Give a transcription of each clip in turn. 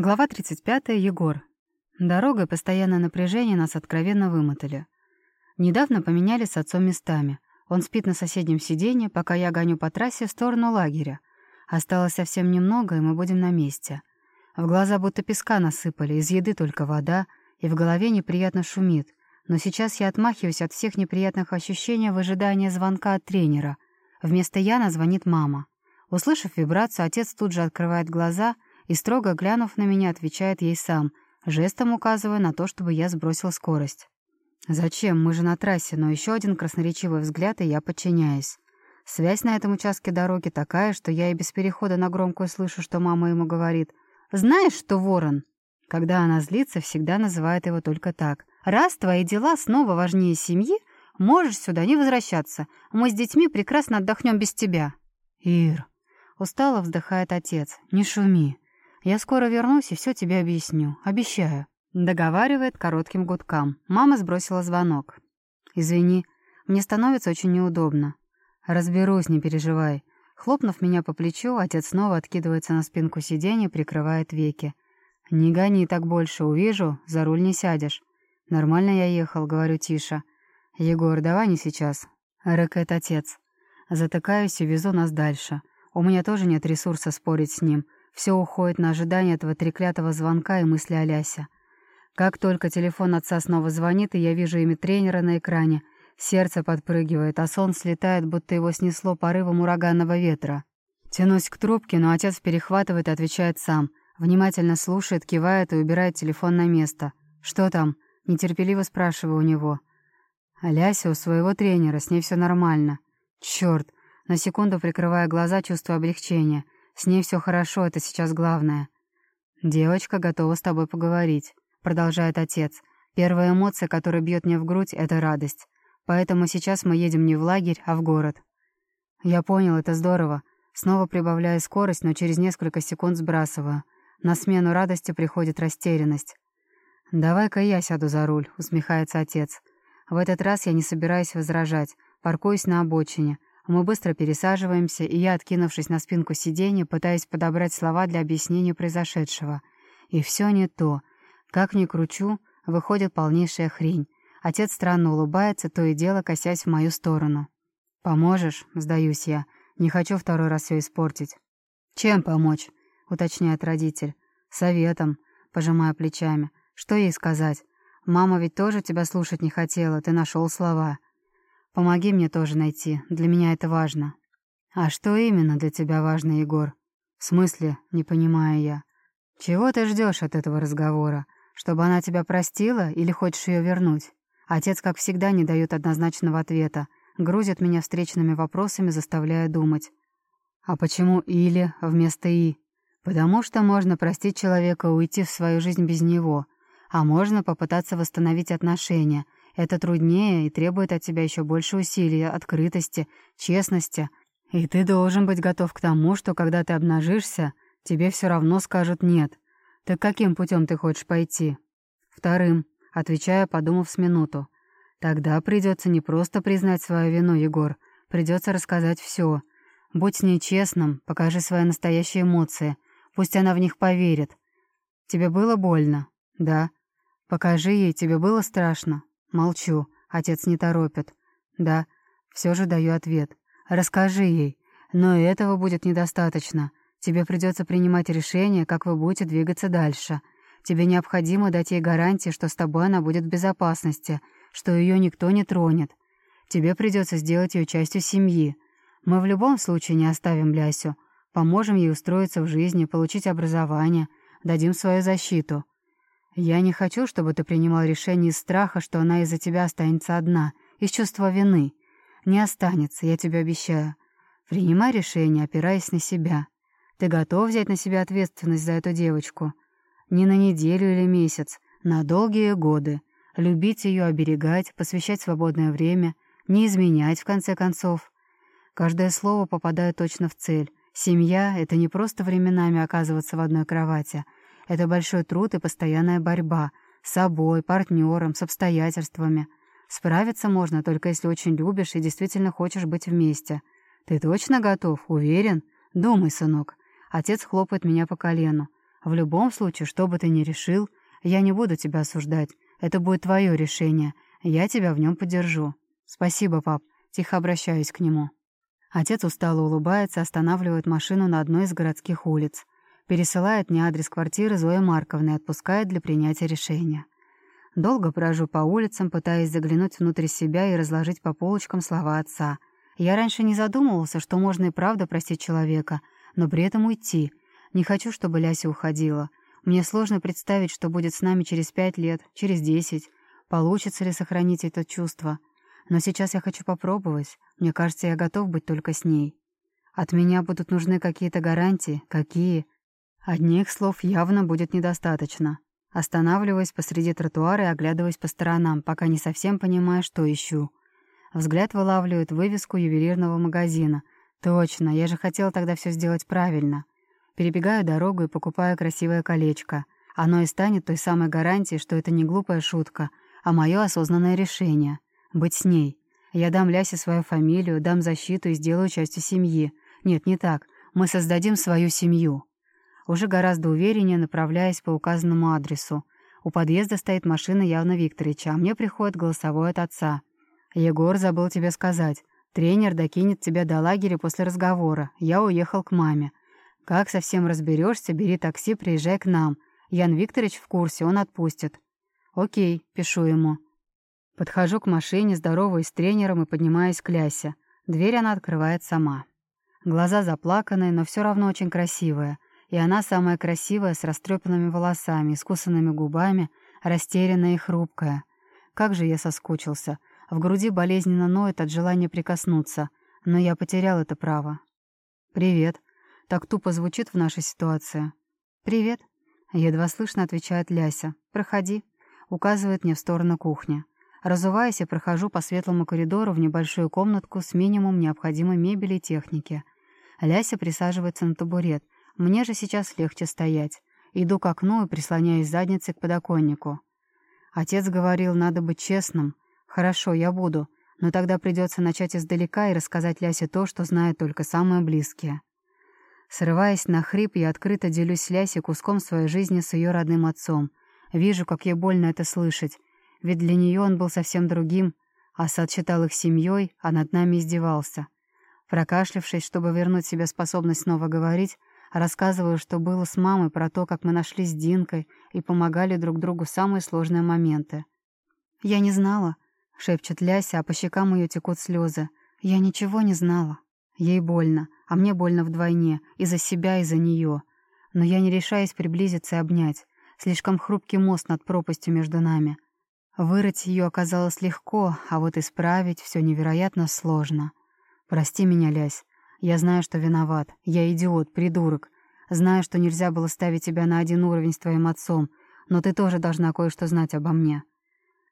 Глава 35. Егор. Дорога и постоянное напряжение нас откровенно вымотали. Недавно поменяли с отцом местами. Он спит на соседнем сиденье, пока я гоню по трассе в сторону лагеря. Осталось совсем немного, и мы будем на месте. В глаза будто песка насыпали, из еды только вода, и в голове неприятно шумит. Но сейчас я отмахиваюсь от всех неприятных ощущений в ожидании звонка от тренера. Вместо Яна звонит мама. Услышав вибрацию, отец тут же открывает глаза и, строго глянув на меня, отвечает ей сам, жестом указывая на то, чтобы я сбросил скорость. «Зачем? Мы же на трассе, но еще один красноречивый взгляд, и я подчиняюсь. Связь на этом участке дороги такая, что я и без перехода на громкую слышу, что мама ему говорит. «Знаешь что, Ворон?» Когда она злится, всегда называет его только так. «Раз твои дела снова важнее семьи, можешь сюда не возвращаться. Мы с детьми прекрасно отдохнем без тебя». «Ир», Устало вздыхает отец. «Не шуми. Я скоро вернусь и все тебе объясню. Обещаю». Договаривает коротким гудкам. Мама сбросила звонок. «Извини, мне становится очень неудобно». «Разберусь, не переживай». Хлопнув меня по плечу, отец снова откидывается на спинку сиденья, прикрывает веки. «Не гони так больше, увижу, за руль не сядешь». «Нормально я ехал», — говорю тише. «Егор, давай не сейчас», — рыкает отец. Затыкаюсь и везу нас дальше. У меня тоже нет ресурса спорить с ним. Все уходит на ожидание этого треклятого звонка и мысли о. Как только телефон отца снова звонит, и я вижу имя тренера на экране, сердце подпрыгивает, а сон слетает, будто его снесло порывом ураганного ветра. Тянусь к трубке, но отец перехватывает и отвечает сам. Внимательно слушает, кивает и убирает телефон на место. «Что там?» — нетерпеливо спрашиваю у него. «Ляся у своего тренера, с ней все нормально». «Чёрт, на секунду прикрывая глаза, чувствую облегчение. С ней все хорошо, это сейчас главное. «Девочка готова с тобой поговорить», — продолжает отец. «Первая эмоция, которая бьет мне в грудь, — это радость. Поэтому сейчас мы едем не в лагерь, а в город». «Я понял, это здорово». Снова прибавляю скорость, но через несколько секунд сбрасываю. На смену радости приходит растерянность. «Давай-ка я сяду за руль», — усмехается отец. В этот раз я не собираюсь возражать. Паркуюсь на обочине. Мы быстро пересаживаемся, и я, откинувшись на спинку сиденья, пытаюсь подобрать слова для объяснения произошедшего. И все не то. Как ни кручу, выходит полнейшая хрень. Отец странно улыбается, то и дело косясь в мою сторону. «Поможешь?» — сдаюсь я. «Не хочу второй раз все испортить». «Чем помочь?» — уточняет родитель. «Советом», — пожимая плечами. «Что ей сказать? Мама ведь тоже тебя слушать не хотела, ты нашел слова». Помоги мне тоже найти, для меня это важно». «А что именно для тебя важно, Егор?» «В смысле?» — не понимаю я. «Чего ты ждешь от этого разговора? Чтобы она тебя простила или хочешь ее вернуть?» Отец, как всегда, не дает однозначного ответа, грузит меня встречными вопросами, заставляя думать. «А почему «или» вместо «и»?» «Потому что можно простить человека уйти в свою жизнь без него, а можно попытаться восстановить отношения — это труднее и требует от тебя еще больше усилий, открытости, честности. И ты должен быть готов к тому, что когда ты обнажишься, тебе все равно скажут «нет». Так каким путем ты хочешь пойти? Вторым, отвечая, подумав с минуту. Тогда придется не просто признать свою вину, Егор, придется рассказать все. Будь с ней честным, покажи свои настоящие эмоции. Пусть она в них поверит. Тебе было больно? Да. Покажи ей, тебе было страшно? Молчу. Отец не торопит. Да, все же даю ответ. Расскажи ей. Но этого будет недостаточно. Тебе придется принимать решение, как вы будете двигаться дальше. Тебе необходимо дать ей гарантии, что с тобой она будет в безопасности, что ее никто не тронет. Тебе придется сделать ее частью семьи. Мы в любом случае не оставим Лясю. Поможем ей устроиться в жизни, получить образование, дадим свою защиту. «Я не хочу, чтобы ты принимал решение из страха, что она из-за тебя останется одна, из чувства вины. Не останется, я тебе обещаю. Принимай решение, опираясь на себя. Ты готов взять на себя ответственность за эту девочку? Не на неделю или месяц, на долгие годы. Любить ее, оберегать, посвящать свободное время, не изменять, в конце концов. Каждое слово попадает точно в цель. Семья — это не просто временами оказываться в одной кровати — это большой труд и постоянная борьба с собой, партнером, с обстоятельствами. Справиться можно только если очень любишь и действительно хочешь быть вместе. Ты точно готов? Уверен? Думай, сынок. Отец хлопает меня по колену. В любом случае, что бы ты ни решил, я не буду тебя осуждать. Это будет твое решение. Я тебя в нем поддержу. Спасибо, пап. Тихо обращаюсь к нему. Отец устало улыбается, останавливает машину на одной из городских улиц. Пересылает мне адрес квартиры Зои Марковны и отпускает для принятия решения. Долго брожу по улицам, пытаясь заглянуть внутрь себя и разложить по полочкам слова отца. Я раньше не задумывался, что можно и правда простить человека, но при этом уйти. Не хочу, чтобы Ляся уходила. Мне сложно представить, что будет с нами через пять лет, через десять. Получится ли сохранить это чувство? Но сейчас я хочу попробовать. Мне кажется, я готов быть только с ней. От меня будут нужны какие-то гарантии. Какие? Одних слов явно будет недостаточно. Останавливаясь посреди тротуара и оглядываясь по сторонам, пока не совсем понимаю, что ищу. Взгляд вылавливает вывеску ювелирного магазина. Точно, я же хотела тогда все сделать правильно. Перебегаю дорогу и покупаю красивое колечко. Оно и станет той самой гарантией, что это не глупая шутка, а мое осознанное решение — быть с ней. Я дам Лясе свою фамилию, дам защиту и сделаю частью семьи. Нет, не так. Мы создадим свою семью. Уже гораздо увереннее направляясь по указанному адресу. У подъезда стоит машина явно Викторовича, а мне приходит голосовой от отца. «Егор забыл тебе сказать. Тренер докинет тебя до лагеря после разговора. Я уехал к маме. Как совсем разберешься, бери такси, приезжай к нам. Ян Викторович в курсе, он отпустит. Окей, пишу ему. Подхожу к машине, здороваюсь с тренером и поднимаюсь к Лясе. Дверь она открывает сама. Глаза заплаканные, но все равно очень красивая. И она самая красивая, с растрепанными волосами, искусанными губами, растерянная и хрупкая. Как же я соскучился. В груди болезненно ноет от желания прикоснуться, но я потерял это право. «Привет», так тупо звучит в нашей ситуации. «Привет», — едва слышно отвечает Ляся. «Проходи», — указывает мне в сторону кухни. Разуваясь, я прохожу по светлому коридору в небольшую комнатку с минимум необходимой мебели и техники. Ляся присаживается на табурет. Мне же сейчас легче стоять. Иду к окну и прислоняюсь задницей к подоконнику. Отец говорил, надо быть честным. Хорошо, я буду. Но тогда придется начать издалека и рассказать Лясе то, что знают только самые близкие. Срываясь на хрип, я открыто делюсь с Лясей куском своей жизни с ее родным отцом. Вижу, как ей больно это слышать. Ведь для нее он был совсем другим. Асад считал их семьей, а над нами издевался. Прокашлявшись, чтобы вернуть себе способность снова говорить, рассказываю, что было с мамой про то, как мы нашли с Динкой и помогали друг другу в самые сложные моменты. «Я не знала», — шепчет Ляся, а по щекам ее текут слезы. «Я ничего не знала». Ей больно, а мне больно вдвойне, и за себя, и за нее. Но я не решаюсь приблизиться и обнять. Слишком хрупкий мост над пропастью между нами. Вырыть ее оказалось легко, а вот исправить все невероятно сложно. Прости меня, Лясь. Я знаю, что виноват. Я идиот, придурок. Знаю, что нельзя было ставить тебя на один уровень с твоим отцом, но ты тоже должна кое-что знать обо мне.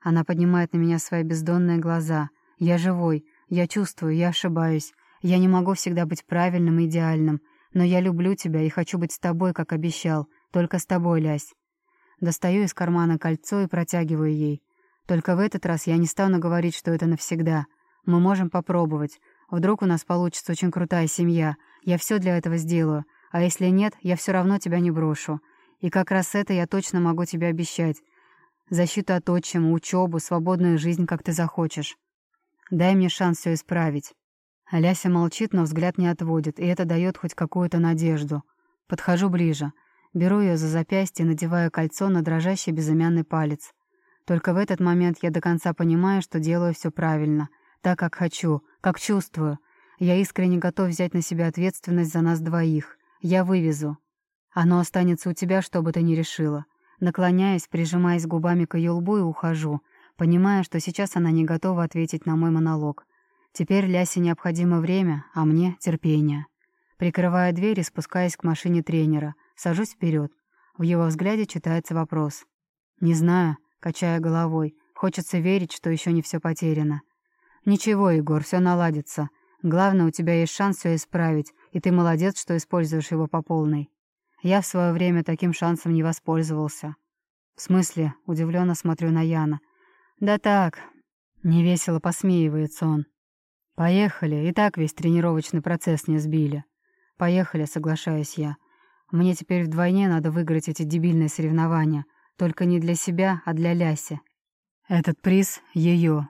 Она поднимает на меня свои бездонные глаза. Я живой, я чувствую, я ошибаюсь. Я не могу всегда быть правильным и идеальным, но я люблю тебя и хочу быть с тобой, как обещал. Только с тобой, Лясь. Достаю из кармана кольцо и протягиваю ей. Только в этот раз я не стану говорить, что это навсегда. Мы можем попробовать. Вдруг у нас получится очень крутая семья. Я все для этого сделаю. А если нет, я все равно тебя не брошу. И как раз это я точно могу тебе обещать. Защиту от отчима, учебу, свободную жизнь, как ты захочешь. Дай мне шанс все исправить. Ляся молчит, но взгляд не отводит, и это дает хоть какую-то надежду. Подхожу ближе. Беру ее за запястье, надеваю кольцо на дрожащий безымянный палец. Только в этот момент я до конца понимаю, что делаю все правильно, так, как хочу, как чувствую. Я искренне готов взять на себя ответственность за нас двоих. Я вывезу. Оно останется у тебя, что бы ты ни решила. Наклоняясь, прижимаясь губами к ее лбу и ухожу, понимая, что сейчас она не готова ответить на мой монолог. Теперь Лясе необходимо время, а мне — терпение. Прикрывая дверь и спускаясь к машине тренера, сажусь вперед. В его взгляде читается вопрос. «Не знаю», — качая головой, хочется верить, что еще не все потеряно. «Ничего, Егор, все наладится. Главное, у тебя есть шанс все исправить, и ты молодец, что используешь его по полной. Я в свое время таким шансом не воспользовался». «В смысле?» — удивленно смотрю на Яна. «Да так». Невесело посмеивается он. «Поехали, и так весь тренировочный процесс не сбили». «Поехали», — соглашаюсь я. Мне теперь вдвойне надо выиграть эти дебильные соревнования. Только не для себя, а для Ляси. Этот приз — ее.